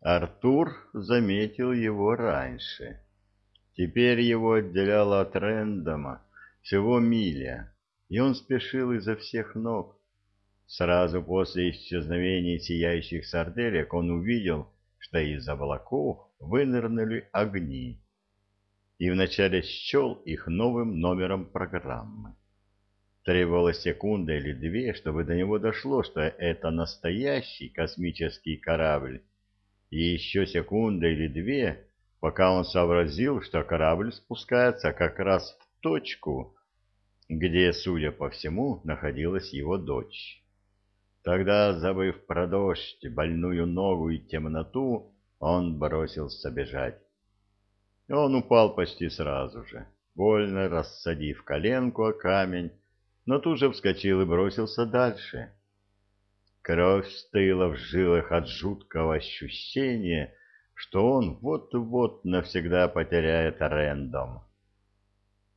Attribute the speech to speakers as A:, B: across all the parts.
A: Артур заметил его раньше. Теперь его отделяло от Рэндома всего миля, и он спешил изо всех ног. Сразу после исчезновения сияющих сарделек он увидел, что из облаков вынырнули огни, и вначале счел их новым номером программы. Требовалась секунда или две, чтобы до него дошло, что это настоящий космический корабль, и еще секунда или две, пока он сообразил, что корабль спускается как раз в точку, где, судя по всему, находилась его дочь. Тогда, забыв про дождь, больную ногу и темноту, он бросился бежать. Он упал почти сразу же, больно рассадив коленку о камень, но тут же вскочил и бросился дальше. Кровь стыла в жилах от жуткого ощущения, что он вот-вот навсегда потеряет Рэндом.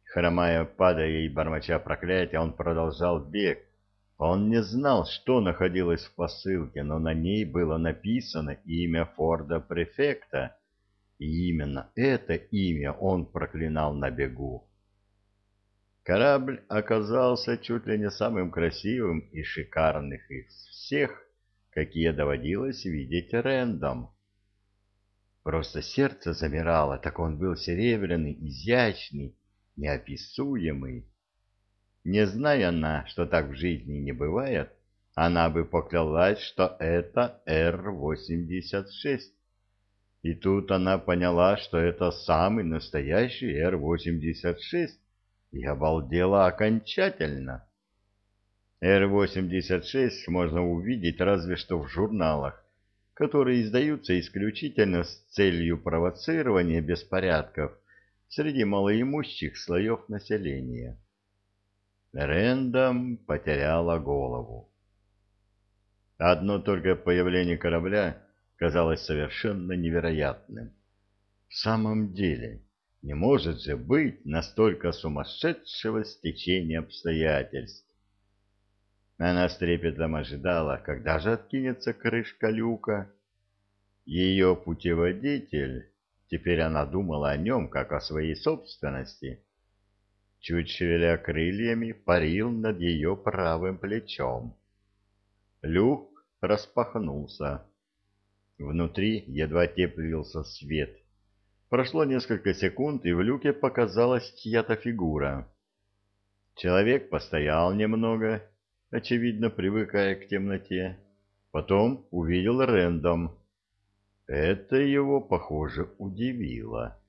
A: Хромая, падая и бормоча проклятия, он продолжал бег. Он не знал, что находилось в посылке, но на ней было написано имя Форда-префекта, и именно это имя он проклинал на бегу. Корабль оказался чуть ли не самым красивым и шикарных из всех, какие доводилось видеть Рэндом. Просто сердце замирало, так он был серебряный, изящный, неописуемый. Не зная она, что так в жизни не бывает, она бы поклялась, что это Р-86. И тут она поняла, что это самый настоящий Р-86, и обалдела окончательно. Р-86 можно увидеть разве что в журналах, которые издаются исключительно с целью провоцирования беспорядков среди малоимущих слоев населения. Рэндом потеряла голову. Одно только появление корабля казалось совершенно невероятным. В самом деле, не может же быть настолько сумасшедшего стечения обстоятельств. Она с трепетом ожидала, когда же откинется крышка люка. Ее путеводитель, теперь она думала о нем, как о своей собственности, чуть шевеля крыльями, парил над ее правым плечом. Люк распахнулся. Внутри едва теплился свет. Прошло несколько секунд, и в люке показалась чья-то фигура. Человек постоял немного, очевидно, привыкая к темноте. Потом увидел Рэндом. Это его, похоже, удивило.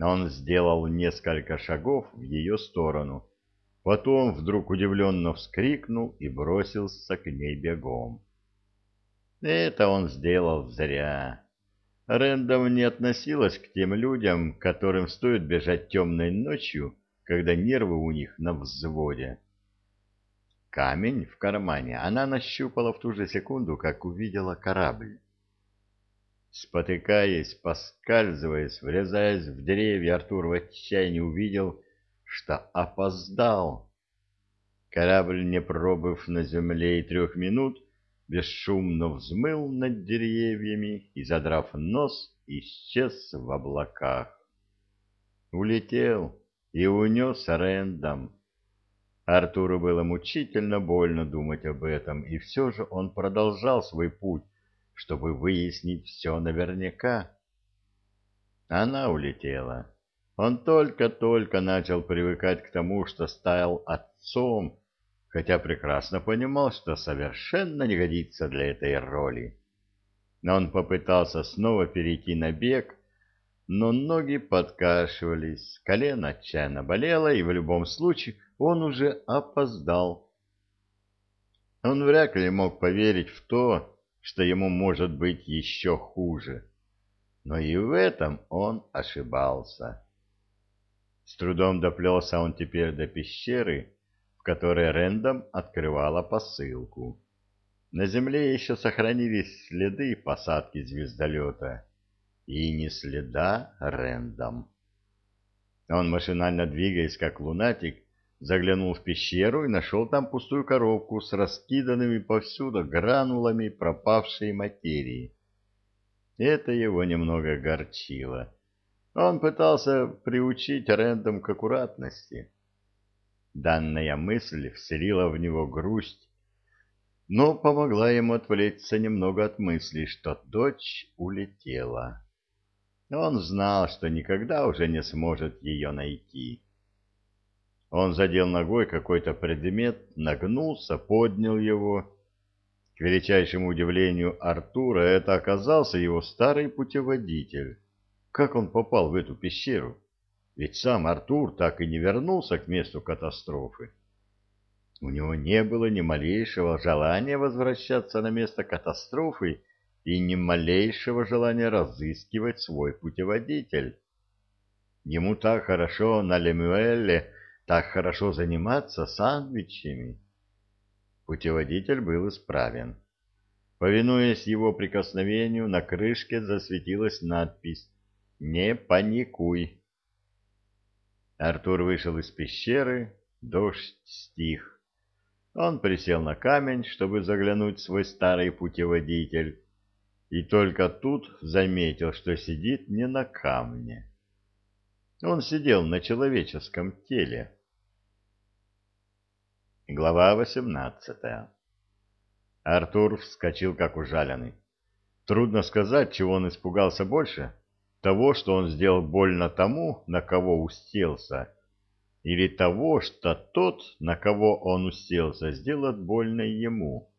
A: Он сделал несколько шагов в ее сторону. Потом вдруг удивленно вскрикнул и бросился к ней бегом. Это он сделал зря. Рэндом не относилась к тем людям, которым стоит бежать темной ночью, когда нервы у них на взводе. Камень в кармане она нащупала в ту же секунду, как увидела корабль. Спотыкаясь, поскальзываясь, врезаясь в деревья, Артур в отчаянии увидел, что опоздал. Корабль, не пробыв на земле и трех минут, бесшумно взмыл над деревьями и, задрав нос, исчез в облаках. Улетел и унес Рэндом. Артуру было мучительно больно думать об этом, и все же он продолжал свой путь, чтобы выяснить все наверняка. Она улетела. Он только-только начал привыкать к тому, что стал отцом, хотя прекрасно понимал, что совершенно не годится для этой роли. Но он попытался снова перейти на бег, но ноги подкашивались, колено отчаянно болело, и в любом случае он уже опоздал. Он вряд ли мог поверить в то, что ему может быть еще хуже. Но и в этом он ошибался. С трудом доплелся он теперь до пещеры, которой Рэндом открывала посылку. На земле еще сохранились следы посадки звездолета. И не следа Рэндом. Он, машинально двигаясь как лунатик, заглянул в пещеру и нашел там пустую коробку с раскиданными повсюду гранулами пропавшей материи. Это его немного горчило. Он пытался приучить Рэндом к аккуратности. Данная мысль вселила в него грусть, но помогла ему отвлечься немного от мысли, что дочь улетела. Он знал, что никогда уже не сможет ее найти. Он задел ногой какой-то предмет, нагнулся, поднял его. К величайшему удивлению Артура это оказался его старый путеводитель. Как он попал в эту пещеру? Ведь сам Артур так и не вернулся к месту катастрофы. У него не было ни малейшего желания возвращаться на место катастрофы и ни малейшего желания разыскивать свой путеводитель. Ему так хорошо на Лемюэле, так хорошо заниматься сандвичами. Путеводитель был исправен. Повинуясь его прикосновению, на крышке засветилась надпись «Не паникуй». Артур вышел из пещеры, дождь стих. Он присел на камень, чтобы заглянуть в свой старый путеводитель, и только тут заметил, что сидит не на камне. Он сидел на человеческом теле. Глава восемнадцатая Артур вскочил как ужаленный. Трудно сказать, чего он испугался больше, того, что он сделал больно тому, на кого уселся, или того, что тот, на кого он уселся, сделает больно ему.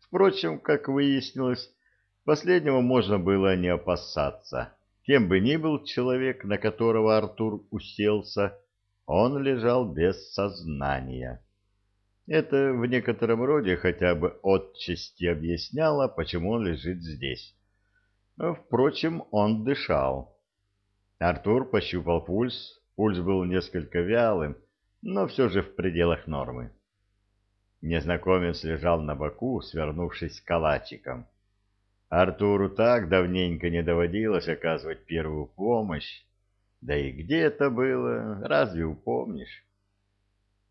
A: Впрочем, как выяснилось, Последнего можно было не опасаться. Кем бы ни был человек, на которого Артур уселся, он лежал без сознания. Это в некотором роде хотя бы отчасти объясняло, почему он лежит здесь. Впрочем, он дышал. Артур пощупал пульс. Пульс был несколько вялым, но все же в пределах нормы. Незнакомец лежал на боку, свернувшись калачиком. Артуру так давненько не доводилось оказывать первую помощь. Да и где это было, разве упомнишь?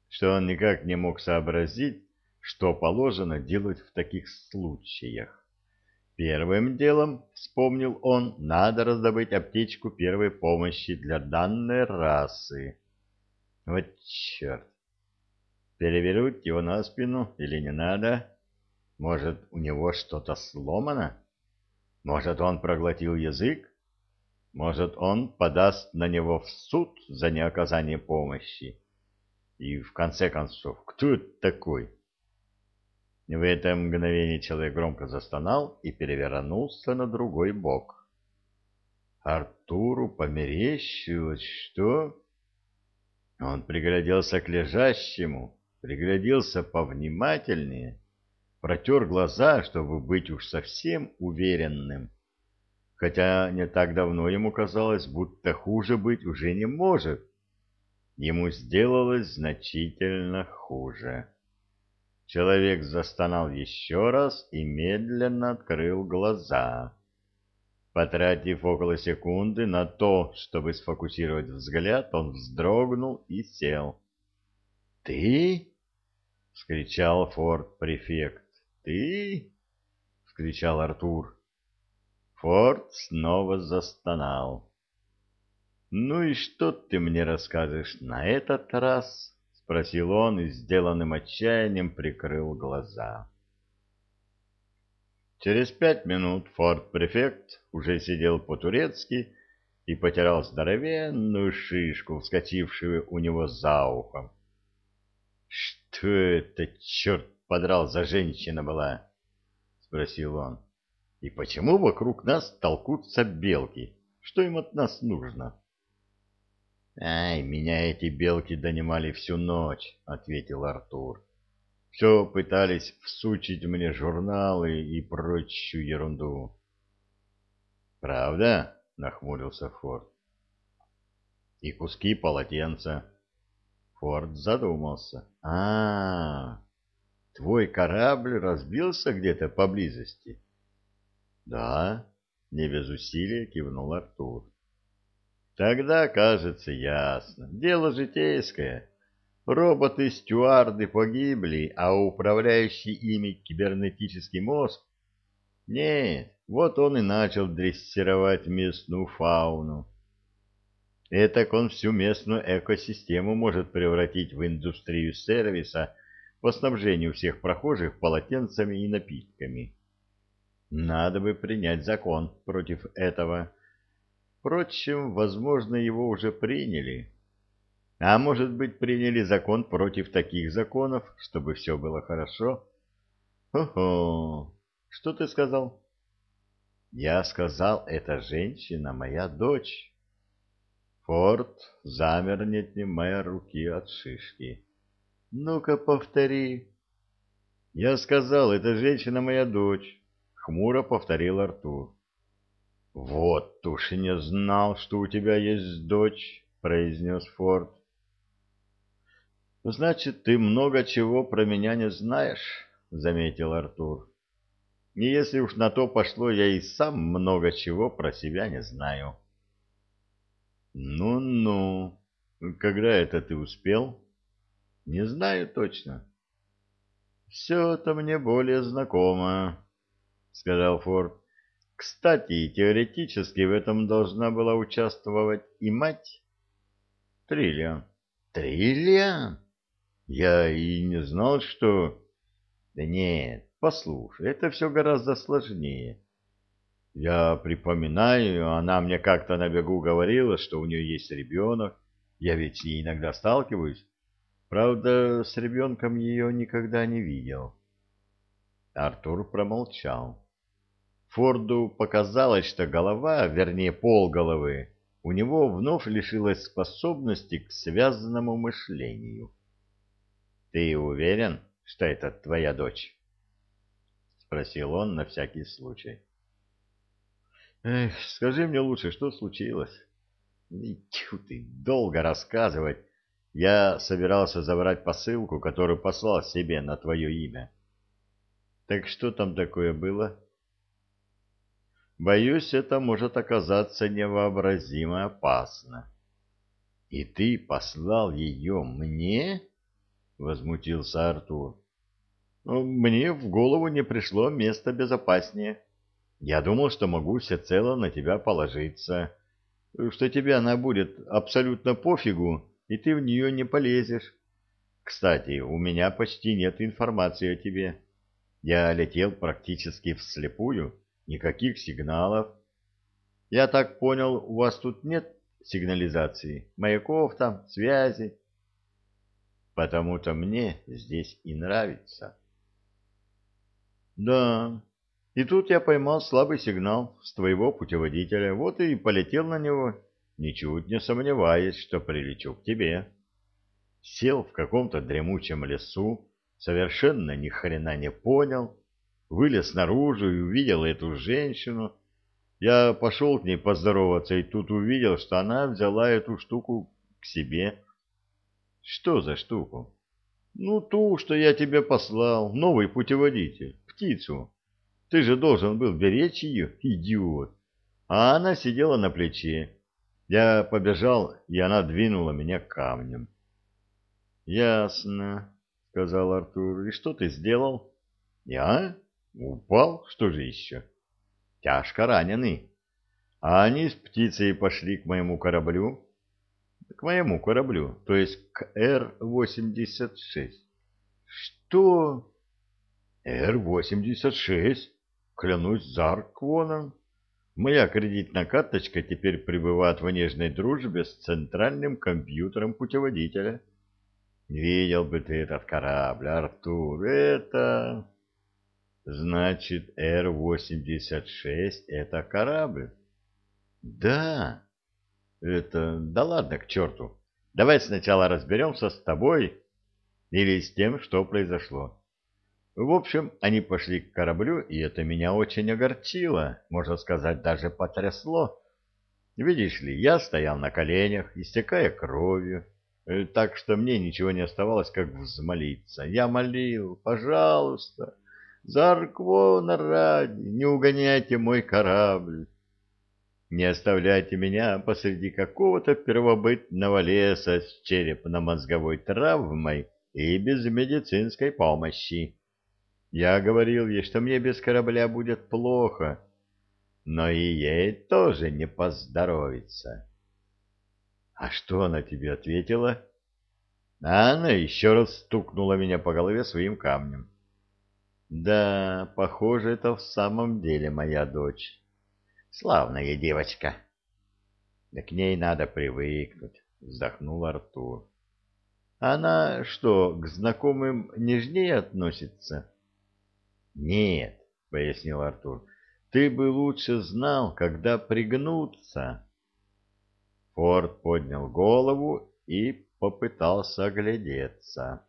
A: Что он никак не мог сообразить, что положено делать в таких случаях. Первым делом, вспомнил он, надо раздобыть аптечку первой помощи для данной расы. Вот черт! Перевернуть его на спину или не надо? Может, у него что-то сломано? Может, он проглотил язык? Может, он подаст на него в суд за неоказание помощи? И, в конце концов, кто это такой? В это мгновение человек громко застонал и перевернулся на другой бок. Артуру померещилось, что... Он пригляделся к лежащему, пригляделся повнимательнее протер глаза, чтобы быть уж совсем уверенным. Хотя не так давно ему казалось, будто хуже быть уже не может. Ему сделалось значительно хуже. Человек застонал еще раз и медленно открыл глаза. Потратив около секунды на то, чтобы сфокусировать взгляд, он вздрогнул и сел. «Ты?» — вскричал форт-префект. «Ты?» — вскричал Артур. Форд снова застонал. «Ну и что ты мне расскажешь на этот раз?» — спросил он и сделанным отчаянием прикрыл глаза. Через пять минут форт-префект уже сидел по-турецки и потирал здоровенную шишку, вскочившую у него за ухом. «Что это, черт подрал за женщина была? — спросил он. — И почему вокруг нас толкутся белки? Что им от нас нужно? — Ай, меня эти белки донимали всю ночь, — ответил Артур. — Все пытались всучить мне журналы и прочую ерунду. — Правда? — нахмурился Форд. — И куски полотенца. Форд задумался. — А-а-а! Твой корабль разбился где-то поблизости? — Да, — не без усилия кивнул Артур. — Тогда, кажется, ясно. Дело житейское. Роботы-стюарды погибли, а управляющий ими кибернетический мозг... Нет, вот он и начал дрессировать местную фауну. Этак он всю местную экосистему может превратить в индустрию сервиса по снабжению всех прохожих полотенцами и напитками. Надо бы принять закон против этого. Впрочем, возможно, его уже приняли. А может быть, приняли закон против таких законов, чтобы все было хорошо? Хо-хо! Что ты сказал? Я сказал, эта женщина моя дочь. Форд замер, не отнимая руки от шишки. Ну-ка, повтори. Я сказал, эта женщина моя дочь. Хмуро повторил Артур. Вот уж не знал, что у тебя есть дочь, произнес Форд. Значит, ты много чего про меня не знаешь, заметил Артур. И если уж на то пошло, я и сам много чего про себя не знаю. Ну-ну, когда это ты успел? Не знаю точно. Все это мне более знакомо, сказал Форд. Кстати, теоретически в этом должна была участвовать и мать. Триллиан. Триллиан? Я и не знал, что... Да нет, послушай, это все гораздо сложнее. Я припоминаю, она мне как-то на бегу говорила, что у нее есть ребенок. Я ведь с ней иногда сталкиваюсь. Правда, с ребенком ее никогда не видел. Артур промолчал. Форду показалось, что голова, вернее полголовы, у него вновь лишилась способности к связанному мышлению. «Ты уверен, что это твоя дочь?» — спросил он на всякий случай. «Эх, скажи мне лучше, что случилось?» «Тьфу ты, долго рассказывать. Я собирался забрать посылку, которую послал себе на твое имя». «Так что там такое было?» «Боюсь, это может оказаться невообразимо опасно». «И ты послал ее мне?» — возмутился Артур. «Мне в голову не пришло место безопаснее. Я думал, что могу всецело на тебя положиться, что тебе она будет абсолютно пофигу, и ты в нее не полезешь. Кстати, у меня почти нет информации о тебе. Я летел практически вслепую, никаких сигналов. Я так понял, у вас тут нет сигнализации, маяков там, связи?» потому-то мне здесь и нравится. Да, и тут я поймал слабый сигнал с твоего путеводителя, вот и полетел на него, ничуть не сомневаясь, что прилечу к тебе. Сел в каком-то дремучем лесу, совершенно ни хрена не понял, вылез наружу и увидел эту женщину. Я пошел к ней поздороваться и тут увидел, что она взяла эту штуку к себе что за штуку? Ну, ту, что я тебе послал, новый путеводитель, птицу. Ты же должен был беречь ее, идиот. А она сидела на плече. Я побежал, и она двинула меня камнем. Ясно, сказал Артур. И что ты сделал? Я? Упал? Что же еще? Тяжко раненый. А они с птицей пошли к моему кораблю, к моему кораблю, то есть к Р-86. Что? Р-86? Клянусь Зарквоном. Моя кредитная карточка теперь пребывает в нежной дружбе с центральным компьютером путеводителя. Видел бы ты этот корабль, Артур, это... Значит, Р-86 — это корабль? Да, это... Да ладно, к черту. Давай сначала разберемся с тобой или с тем, что произошло. В общем, они пошли к кораблю, и это меня очень огорчило, можно сказать, даже потрясло. Видишь ли, я стоял на коленях, истекая кровью, э, так что мне ничего не оставалось, как взмолиться. Я молил, пожалуйста, за Арквона ради, не угоняйте мой корабль. Не оставляйте меня посреди какого-то первобытного леса с черепно-мозговой травмой и без медицинской помощи. Я говорил ей, что мне без корабля будет плохо, но и ей тоже не поздоровится. — А что она тебе ответила? Она еще раз стукнула меня по голове своим камнем. Да, похоже, это в самом деле моя дочь. Славная девочка. Да к ней надо привыкнуть, вздохнул Артур. Она что, к знакомым нежнее относится? Нет, пояснил Артур. Ты бы лучше знал, когда пригнуться. Форд поднял голову и попытался оглядеться.